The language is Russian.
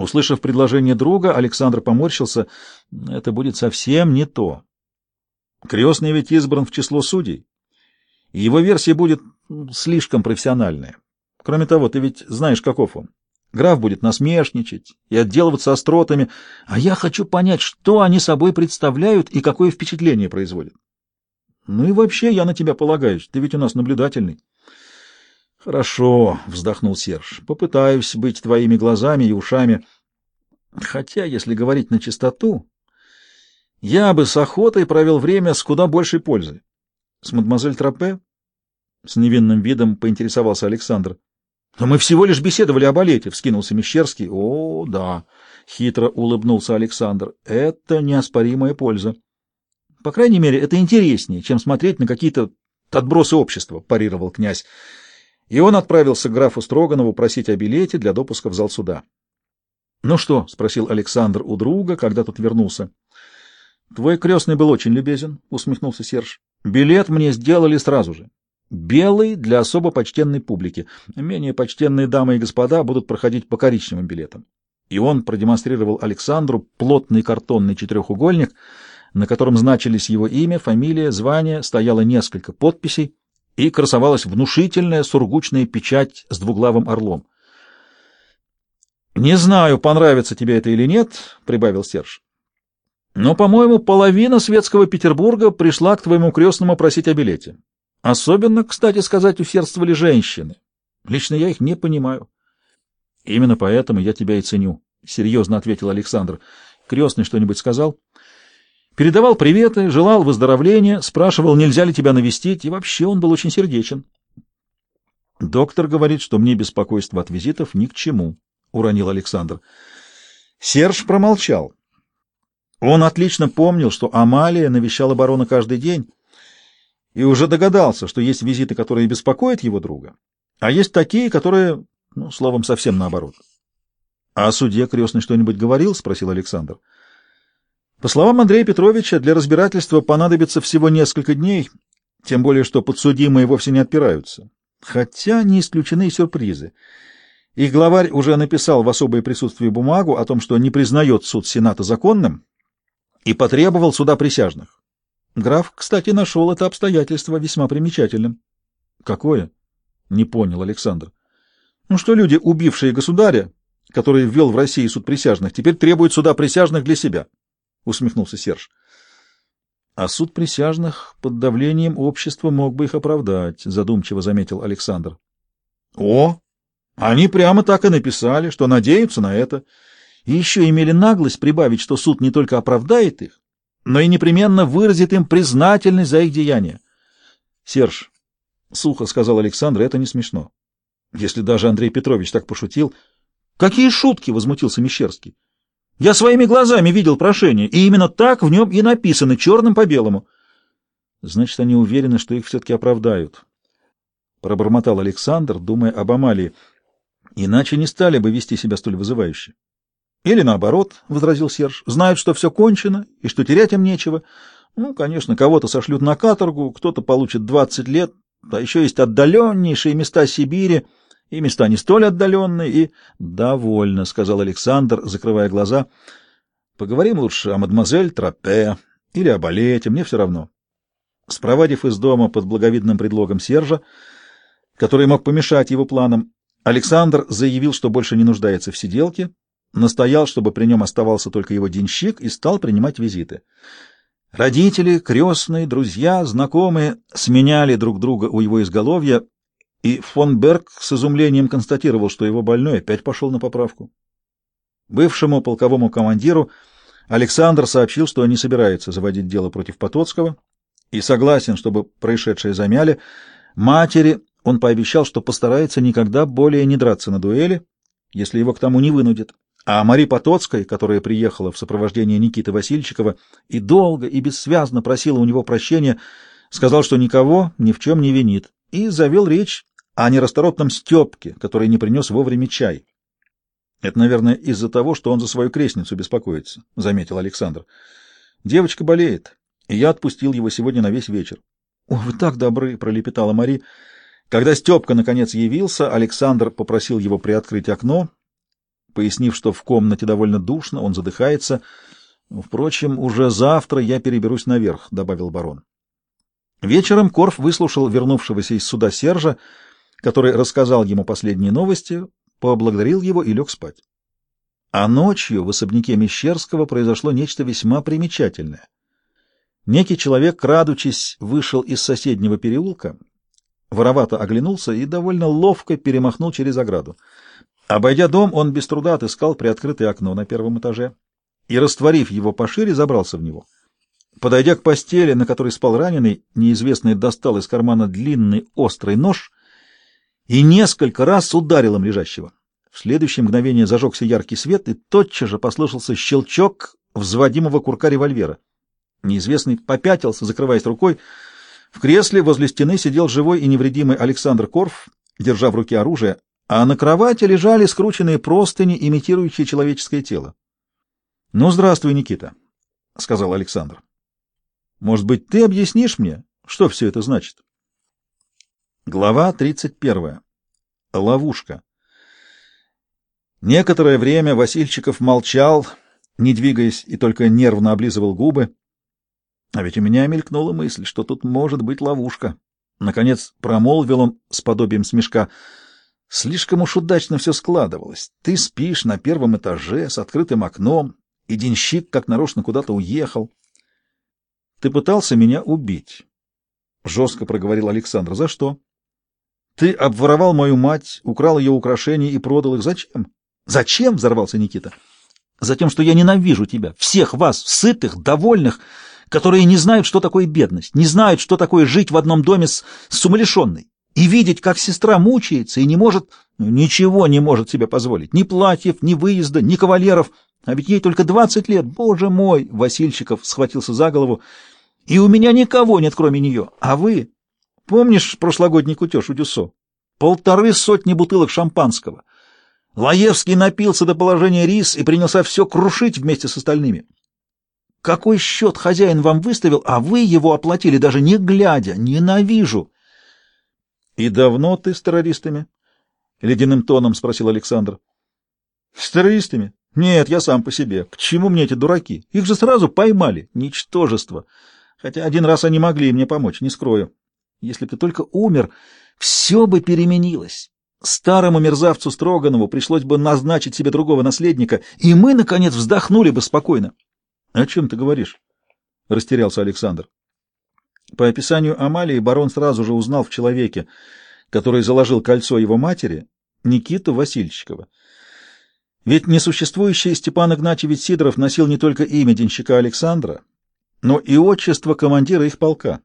Услышав предложение друга, Александр поморщился. Это будет совсем не то. Крестный ведь избран в число судей. И его версия будет слишком профессиональная. Кроме того, ты ведь знаешь, каков он. Граф будет насмешничать и отделываться остротами, а я хочу понять, что они собой представляют и какое впечатление производят. Ну и вообще я на тебя полагаюсь, ты ведь у нас наблюдательный. Хорошо, вздохнул Серж. Попытаюсь быть твоими глазами и ушами. Хотя, если говорить на чистоту, я бы с охотой провел время с куда большей пользой. С мадемуазель Тропе? С невинным видом поинтересовался Александр. Но мы всего лишь беседовали о балете, вскинулся Мещерский. О, да, хитро улыбнулся Александр. Это неоспоримая польза. По крайней мере, это интереснее, чем смотреть на какие-то отбросы общества, парировал князь. И он отправился к графу Строганову просить о билете для допуска в зал суда. «Ну что?» — спросил Александр у друга, когда тот вернулся. «Твой крестный был очень любезен», — усмехнулся Серж. «Билет мне сделали сразу же. Белый для особо почтенной публики. Менее почтенные дамы и господа будут проходить по коричневым билетам». И он продемонстрировал Александру плотный картонный четырехугольник, на котором значились его имя, фамилия, звание, стояло несколько подписей и красовалась внушительная сургучная печать с двуглавым орлом. «Не знаю, понравится тебе это или нет», — прибавил Серж. «Но, по-моему, половина светского Петербурга пришла к твоему крестному просить о билете. Особенно, кстати сказать, усердствовали женщины. Лично я их не понимаю». «Именно поэтому я тебя и ценю», — серьезно ответил Александр. «Крестный что-нибудь сказал?» «Передавал приветы, желал выздоровления, спрашивал, нельзя ли тебя навестить, и вообще он был очень сердечен». «Доктор говорит, что мне беспокойство от визитов ни к чему», — уронил Александр. Серж промолчал. Он отлично помнил, что Амалия навещала барона каждый день, и уже догадался, что есть визиты, которые беспокоят его друга, а есть такие, которые, ну, словом, совсем наоборот. — А о суде крестный что-нибудь говорил? — спросил Александр. По словам Андрея Петровича, для разбирательства понадобится всего несколько дней, тем более что подсудимые вовсе не отпираются. Хотя не исключены и сюрпризы. Их главарь уже написал в особое присутствие бумагу о том, что не признает суд Сената законным и потребовал суда присяжных. Граф, кстати, нашел это обстоятельство весьма примечательным. — Какое? — не понял Александр. — Ну что люди, убившие государя, который ввел в России суд присяжных, теперь требуют суда присяжных для себя, — усмехнулся Серж. — А суд присяжных под давлением общества мог бы их оправдать, — задумчиво заметил Александр. — О, они прямо так и написали, что надеются на это, и еще имели наглость прибавить, что суд не только оправдает их, но и непременно выразит им признательность за их деяния. — Серж, — сухо сказал Александр, — это не смешно. Если даже Андрей Петрович так пошутил... — Какие шутки! — возмутился Мещерский. — Я своими глазами видел прошение, и именно так в нем и написано, черным по белому. — Значит, они уверены, что их все-таки оправдают. — пробормотал Александр, думая об Амалии. Иначе не стали бы вести себя столь вызывающе. Или наоборот, — возразил Серж, — знают, что все кончено и что терять им нечего. Ну, конечно, кого-то сошлют на каторгу, кто-то получит двадцать лет, а еще есть отдаленнейшие места Сибири, и места не столь отдаленные, и... — Довольно, — сказал Александр, закрывая глаза. — Поговорим лучше о мадемуазель Тропе или о балете, мне все равно. Спровадив из дома под благовидным предлогом Сержа, который мог помешать его планам, Александр заявил, что больше не нуждается в сиделке, настоял, чтобы при нем оставался только его денщик, и стал принимать визиты. Родители, крестные, друзья, знакомые сменяли друг друга у его изголовья, и фон Берг с изумлением констатировал, что его больной опять пошел на поправку. Бывшему полковому командиру Александр сообщил, что не собирается заводить дело против Потоцкого и согласен, чтобы происшедшее замяли. Матери он пообещал, что постарается никогда более не драться на дуэли, если его к тому не вынудит. А Мари Потоцкой, которая приехала в сопровождении Никиты Васильчикова и долго и бессвязно просила у него прощения, сказал, что никого ни в чем не винит, и завел речь о нерасторопном Степке, который не принес вовремя чай. Это, наверное, из-за того, что он за свою крестницу беспокоится, — заметил Александр. Девочка болеет, и я отпустил его сегодня на весь вечер. — О, вы так добры! — пролепетала Мари. Когда Степка наконец явился, Александр попросил его приоткрыть окно, пояснив, что в комнате довольно душно, он задыхается. «Впрочем, уже завтра я переберусь наверх», — добавил барон. Вечером Корф выслушал вернувшегося из суда Сержа, который рассказал ему последние новости, поблагодарил его и лег спать. А ночью в особняке Мещерского произошло нечто весьма примечательное. Некий человек, крадучись, вышел из соседнего переулка, воровато оглянулся и довольно ловко перемахнул через ограду. Обойдя дом, он без труда отыскал приоткрытое окно на первом этаже и, растворив его пошире, забрался в него. Подойдя к постели, на которой спал раненый, неизвестный достал из кармана длинный острый нож и несколько раз ударил им лежащего. В следующее мгновение зажегся яркий свет, и тотчас же послышался щелчок взводимого курка револьвера. Неизвестный попятился, закрываясь рукой. В кресле возле стены сидел живой и невредимый Александр Корф, держа в руке оружие, а на кровати лежали скрученные простыни, имитирующие человеческое тело. — Ну, здравствуй, Никита, — сказал Александр. — Может быть, ты объяснишь мне, что все это значит? Глава 31. Ловушка. Некоторое время Васильчиков молчал, не двигаясь, и только нервно облизывал губы. А ведь у меня мелькнула мысль, что тут может быть ловушка. Наконец промолвил он с подобием смешка. Слишком уж удачно все складывалось. Ты спишь на первом этаже с открытым окном, и денщик как нарочно куда-то уехал. Ты пытался меня убить. Жестко проговорил Александр. За что? Ты обворовал мою мать, украл ее украшения и продал их. Зачем? Зачем? Взорвался Никита. Затем, что я ненавижу тебя, всех вас, сытых, довольных, которые не знают, что такое бедность, не знают, что такое жить в одном доме с, с умалишенной, и видеть, как сестра мучается и не может, ничего не может себе позволить, ни платьев, ни выезда, ни кавалеров, а ведь ей только двадцать лет, боже мой, Васильчиков схватился за голову, и у меня никого нет, кроме нее, а вы, помнишь прошлогодний кутеж у Дюсо? Полторы сотни бутылок шампанского. Лаевский напился до положения рис и принялся все крушить вместе с остальными. Какой счет хозяин вам выставил, а вы его оплатили, даже не глядя. Ненавижу. — И давно ты с террористами? — ледяным тоном спросил Александр. — С террористами? Нет, я сам по себе. К чему мне эти дураки? Их же сразу поймали. Ничтожество. Хотя один раз они могли мне помочь, не скрою. Если бы ты только умер, все бы переменилось. Старому мерзавцу Строганову пришлось бы назначить себе другого наследника, и мы, наконец, вздохнули бы спокойно. — О чем ты говоришь? — растерялся Александр. По описанию Амалии барон сразу же узнал в человеке, который заложил кольцо его матери, Никиту Васильчикова. Ведь несуществующий Степан Игнатьевич Сидоров носил не только имя денщика Александра, но и отчество командира их полка.